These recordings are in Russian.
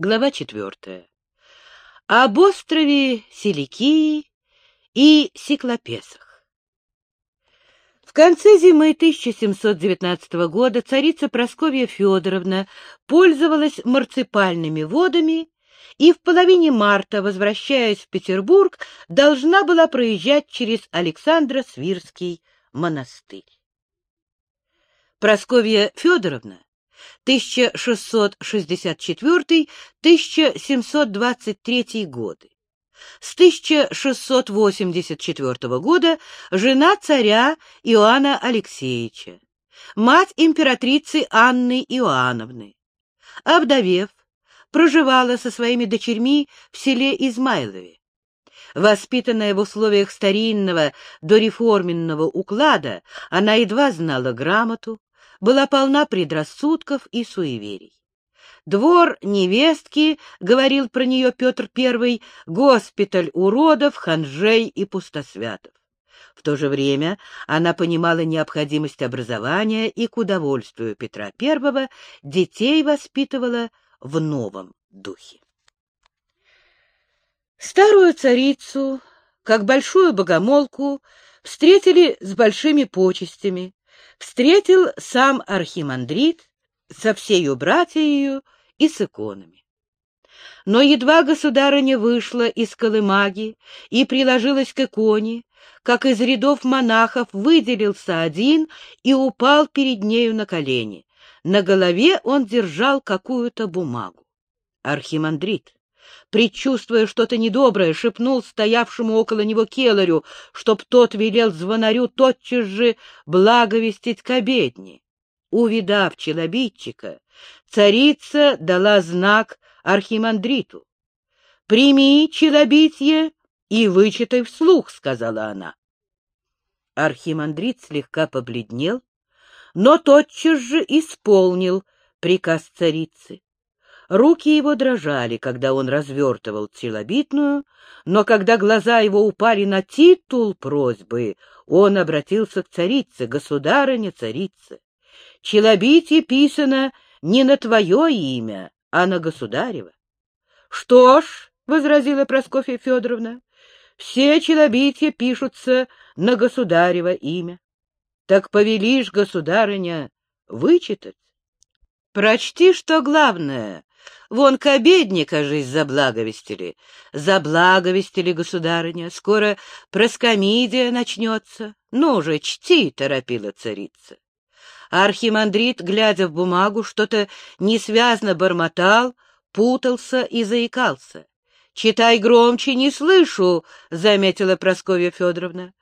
Глава четвертая. Об острове Силикии и Сиклопесах. В конце зимы 1719 года царица Прасковья Федоровна пользовалась марципальными водами и в половине марта, возвращаясь в Петербург, должна была проезжать через Александро-Свирский монастырь. Прасковья Федоровна 1664-1723 годы. С 1684 года жена царя Иоанна Алексеевича, мать императрицы Анны Иоанновны. Обдавев, проживала со своими дочерьми в селе Измайлове. Воспитанная в условиях старинного дореформенного уклада, она едва знала грамоту, была полна предрассудков и суеверий. Двор невестки, говорил про нее Петр I, госпиталь уродов, ханжей и пустосвятов. В то же время она понимала необходимость образования и к удовольствию Петра I детей воспитывала в новом духе. Старую царицу, как большую богомолку, встретили с большими почестями, встретил сам архимандрит со всею братьею и с иконами. Но едва государыня вышла из колымаги и приложилась к иконе, как из рядов монахов выделился один и упал перед нею на колени. На голове он держал какую-то бумагу. Архимандрит, предчувствуя что-то недоброе, шепнул стоявшему около него келарю, чтоб тот велел звонарю тотчас же благовестить к обедне. Увидав челобитчика, царица дала знак архимандриту. «Прими челобитье и вычитай вслух», — сказала она. Архимандрит слегка побледнел, но тотчас же исполнил приказ царицы. Руки его дрожали, когда он развертывал целобитную, но когда глаза его упали на титул просьбы, он обратился к царице, государыне царице. Челобитие писано не на твое имя, а на государева. — Что ж, — возразила Проскофья Федоровна, — все челобития пишутся на государево имя. Так повелишь, государыня, вычитать? Прочти, что главное, Вон к обедне, кажись, заблаговестили. Заблаговестили, государыня, скоро проскомидия начнется. Ну же, чти, — торопила царица. Архимандрит, глядя в бумагу, что-то несвязно бормотал, путался и заикался. — Читай громче, не слышу, — заметила Прасковья Федоровна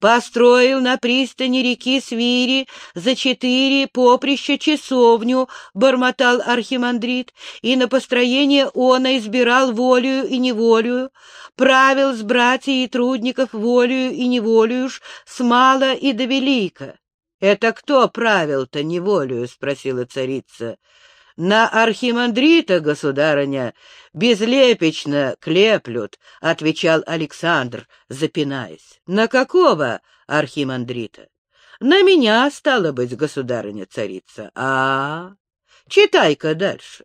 построил на пристани реки Свири за четыре поприща часовню, — бормотал архимандрит, — и на построение он избирал волею и неволею, правил с братьей и трудников волею и неволею ж, с мала и до велика. — Это кто правил-то неволею? — спросила царица. — На архимандрита, государыня, безлепечно клеплют, — отвечал Александр, запинаясь. — На какого архимандрита? — На меня, стало быть, государыня-царица. А, -а, а Читай-ка дальше.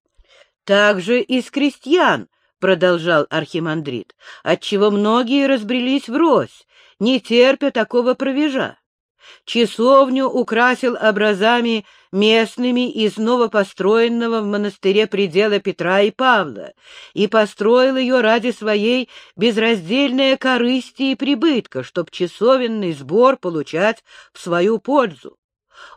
— Также из крестьян, — продолжал архимандрит, — отчего многие разбрелись врозь, не терпя такого провежа. Часовню украсил образами местными из новопостроенного в монастыре предела Петра и Павла и построил ее ради своей безраздельной корысти и прибытка, чтоб часовенный сбор получать в свою пользу.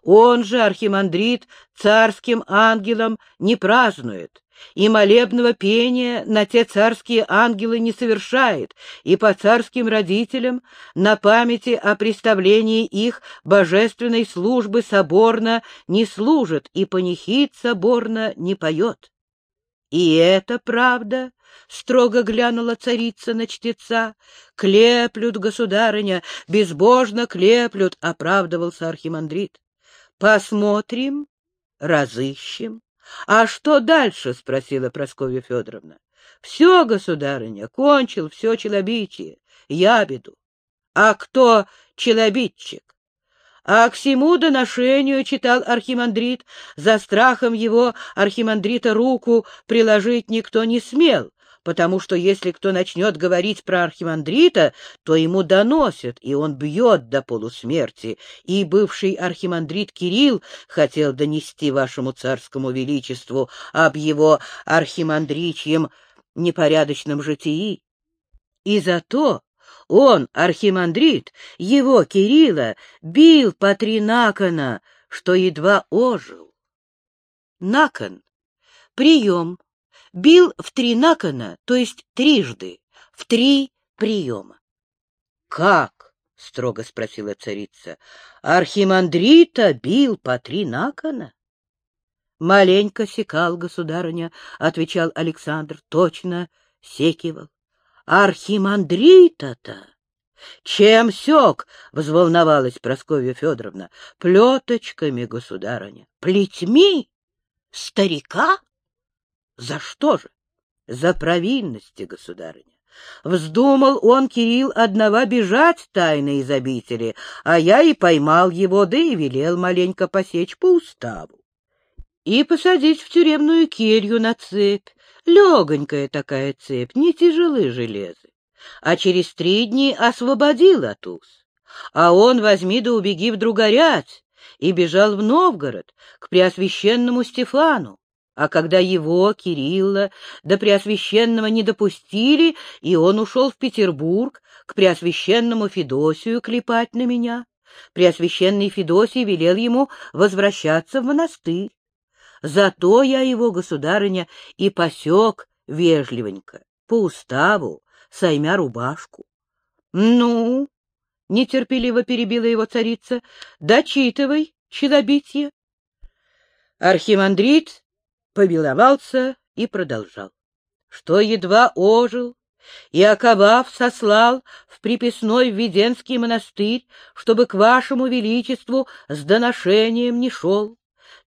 Он же, архимандрит, царским ангелом не празднует, и молебного пения на те царские ангелы не совершает, и по царским родителям на памяти о представлении их божественной службы соборно не служит, и панихид соборно не поет. И это правда, — строго глянула царица на чтеца. — Клеплют, государыня, безбожно клеплют, — оправдывался архимандрит. — Посмотрим, разыщем. — А что дальше? — спросила Прасковья Федоровна. — Все, государыня, кончил все челобитие, ябеду. — А кто челобитчик? А к всему доношению, читал архимандрит, за страхом его архимандрита руку приложить никто не смел, потому что если кто начнет говорить про архимандрита, то ему доносят, и он бьет до полусмерти. И бывший архимандрит Кирилл хотел донести вашему царскому величеству об его архимандричьем непорядочном житии. И зато он, архимандрит, его, Кирилла, бил по три накона, что едва ожил. Након — прием, бил в три накона, то есть трижды, в три приема. — Как? — строго спросила царица. — Архимандрита бил по три накона? — Маленько секал, государыня, — отвечал Александр, — точно секивал. — Архимандрита-то! Чем сёк? — взволновалась Прасковья Федоровна. — Плеточками, государыня. — Плетьми? Старика? За что же? За провинности, государыня. Вздумал он, Кирилл, одного бежать тайно из обители, а я и поймал его, да и велел маленько посечь по уставу. И посадить в тюремную келью на цепь. Легонькая такая цепь, не тяжелы железы. А через три дни освободил от уз. А он возьми да убеги в Другорять и бежал в Новгород к преосвященному Стефану. А когда его, Кирилла, до Преосвященного не допустили, и он ушел в Петербург к Преосвященному Федосию клепать на меня, Преосвященный Федосий велел ему возвращаться в монастырь. Зато я его, государыня, и посек вежливенько, по уставу, соймя рубашку. — Ну, — нетерпеливо перебила его царица, — дочитывай, челобитье. Архимандрит повиловался и продолжал. Что едва ожил, и, оковав, сослал в приписной Введенский монастырь, чтобы к вашему величеству с доношением не шел.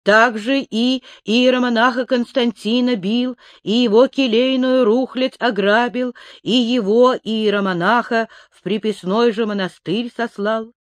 Также и иеромонаха Константина бил, и его келейную рухлядь ограбил, и его иеромонаха в приписной же монастырь сослал.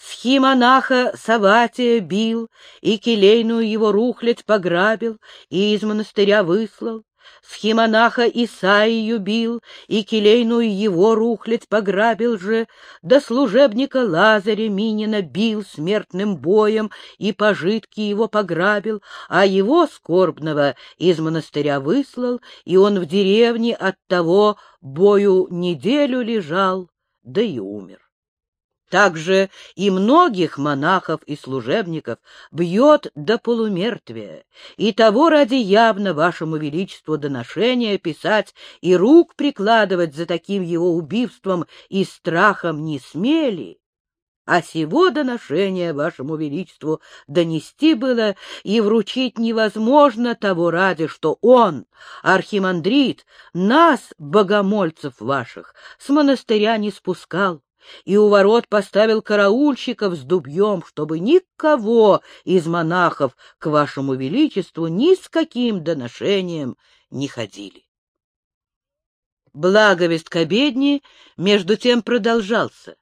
Схимонаха Саватия бил, и келейную его рухлядь пограбил, и из монастыря выслал. Схимонаха Исаию бил, и келейную его рухлядь пограбил же, да служебника Лазаря Минина бил смертным боем, и пожитки его пограбил, а его, скорбного, из монастыря выслал, и он в деревне от того бою неделю лежал, да и умер. Также и многих монахов и служебников бьет до полумертвия, и того ради явно вашему величеству доношения писать и рук прикладывать за таким его убийством и страхом не смели, а сего доношения вашему величеству донести было и вручить невозможно того ради, что он, архимандрит, нас, богомольцев ваших, с монастыря не спускал, и у ворот поставил караульщиков с дубьем, чтобы никого из монахов к вашему величеству ни с каким доношением не ходили. Благовест к обедне между тем продолжался.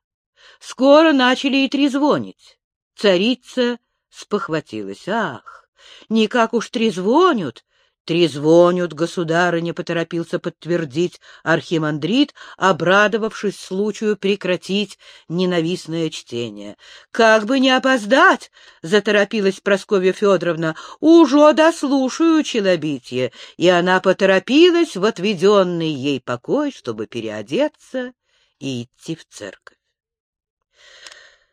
Скоро начали и трезвонить. Царица спохватилась. Ах, никак уж трезвонят, Трезвонят, государыня, — поторопился подтвердить архимандрит, обрадовавшись случаю прекратить ненавистное чтение. — Как бы не опоздать, — заторопилась Прасковья Федоровна, — уже дослушаю челобитие. И она поторопилась в отведенный ей покой, чтобы переодеться и идти в церковь.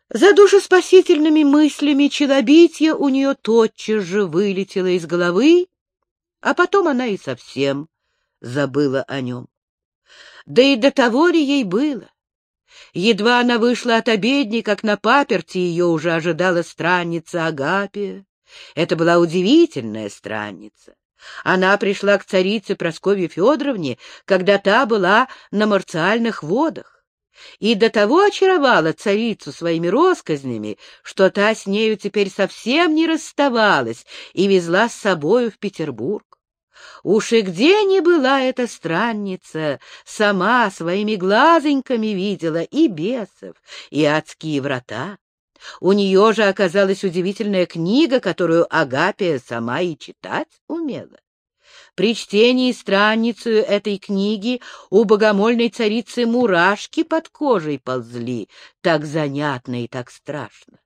За душеспасительными мыслями челобитие у нее тотчас же вылетело из головы, а потом она и совсем забыла о нем. Да и до того ли ей было? Едва она вышла от обедни, как на паперти ее уже ожидала странница Агапия. Это была удивительная странница. Она пришла к царице Прасковье Федоровне, когда та была на марциальных водах, и до того очаровала царицу своими росказнями, что та с нею теперь совсем не расставалась и везла с собою в Петербург. Уж и где не была эта странница, сама своими глазоньками видела и бесов, и адские врата. У нее же оказалась удивительная книга, которую Агапия сама и читать умела. При чтении страницу этой книги у богомольной царицы мурашки под кожей ползли, так занятно и так страшно.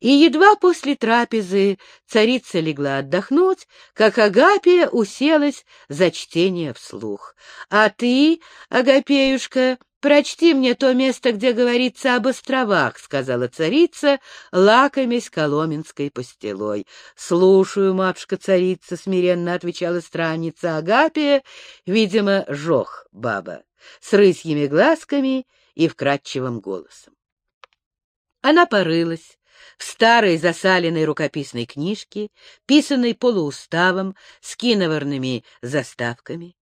И едва после трапезы царица легла отдохнуть, как Агапия уселась за чтение вслух. — А ты, Агапеюшка, прочти мне то место, где говорится об островах, — сказала царица, лакомясь коломенской пастилой. — Слушаю, матушка-царица, — смиренно отвечала страница Агапия, видимо, жох баба, с рысьими глазками и вкрадчивым голосом. Она порылась в старой засаленной рукописной книжке, писанной полууставом, с киноварными заставками.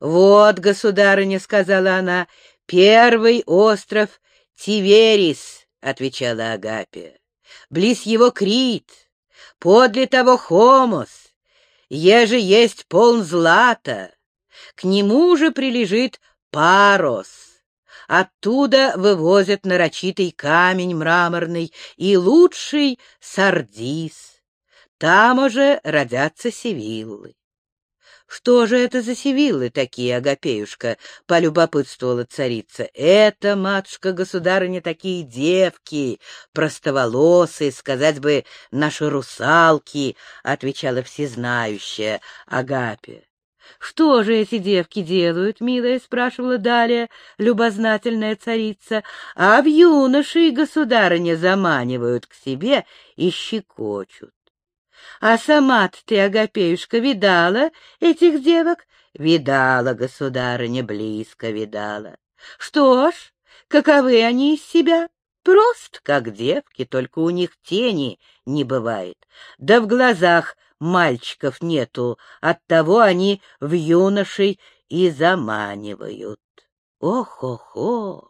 «Вот, государыня», — сказала она, — «первый остров Тиверис», — отвечала Агапия. «Близ его Крит, подле того Хомос, еже есть полн злата, к нему же прилежит Парос». Оттуда вывозят нарочитый камень мраморный и лучший сардис. Там уже родятся севиллы. — Что же это за севиллы такие, Агапеюшка? — полюбопытствовала царица. — Это, матушка-государыня, такие девки, простоволосые, сказать бы, наши русалки, — отвечала всезнающая Агапия. «Что же эти девки делают, милая?» — спрашивала далее любознательная царица. «А в юношей государыня заманивают к себе и щекочут. А сама ты, Агапеюшка, видала этих девок? Видала, государыня, близко видала. Что ж, каковы они из себя? Прост, как девки, только у них тени не бывает. Да в глазах мальчиков нету, оттого они в юношей и заманивают. Ох-охо!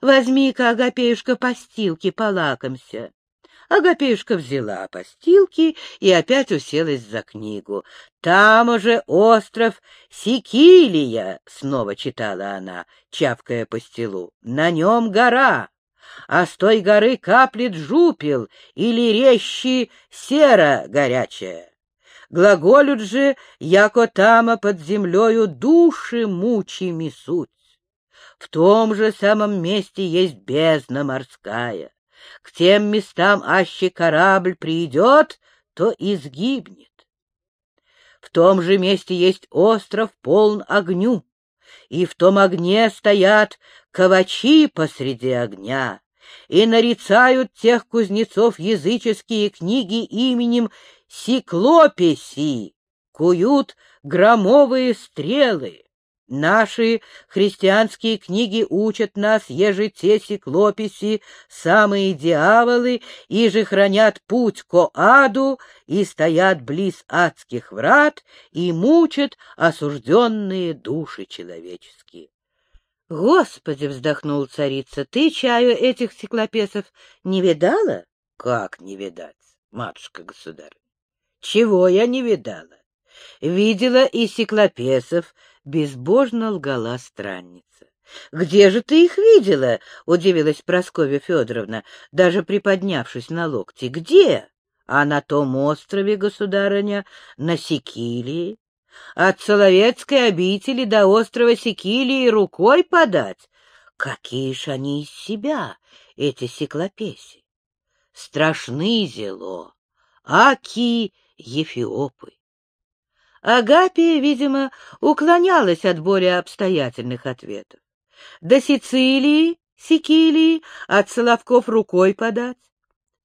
Возьми-ка, Агапеюшка, постилки, полакомься. Агапеюшка взяла постилки и опять уселась за книгу. «Там уже остров Сикилия», — снова читала она, чавкая по стелу. «На нем гора, а с той горы каплет жупел или рещи сера горячая. Глаголют же, яко тама под землею души мучими суть. В том же самом месте есть бездна морская. К тем местам аще корабль придет, то изгибнет. В том же месте есть остров полн огню, и в том огне стоят ковачи посреди огня, и нарицают тех кузнецов языческие книги именем Сиклописи, куют громовые стрелы. Наши христианские книги учат нас, еже те сиклописи, самые дьяволы, и же хранят путь ко аду, и стоят близ адских врат, и мучат осужденные души человеческие. Господи, вздохнул царица, ты чаю этих стеклопесов не видала? Как не видать, матушка-государь? Чего я не видала? Видела и стеклопесов, безбожно лгала странница. «Где же ты их видела?» — удивилась Прасковья Федоровна, даже приподнявшись на локти. «Где?» «А на том острове, государыня, на Сикилии. От Соловецкой обители до острова Сикилии рукой подать. Какие ж они из себя, эти сиклопеси! Страшны зело, аки ефиопы. Агапия, видимо, уклонялась от более обстоятельных ответов. До Сицилии, Сикилии, от Соловков рукой подать.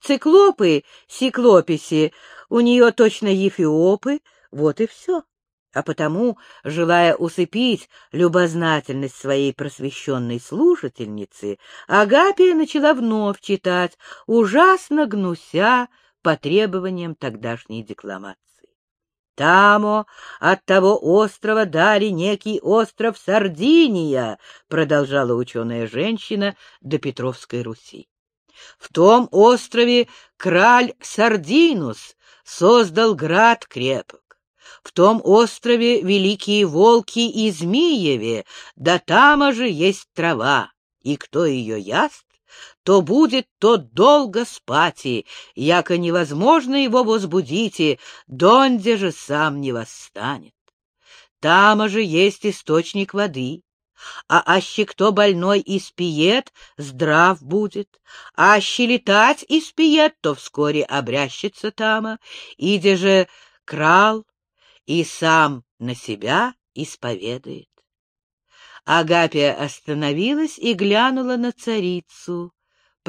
Циклопы, сиклописи, у нее точно ефиопы, вот и все а потому, желая усыпить любознательность своей просвещенной слушательницы, Агапия начала вновь читать, ужасно гнуся по требованиям тогдашней декламации. Тамо от того острова дали некий остров Сардиния, продолжала ученая женщина до Петровской Руси. В том острове краль Сардинус создал град крепок в том острове великие волки и змееве, да там же есть трава, и кто ее яст, кто будет, тот долго спати, яко невозможно его возбудите, донде же сам не восстанет. Там же есть источник воды, а аще кто больной испиет, здрав будет, а аще летать испиет, то вскоре обрящется тама, иде же крал и сам на себя исповедает. Агапия остановилась и глянула на царицу.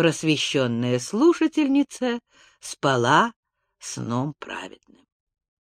Просвещенная слушательница спала сном праведным.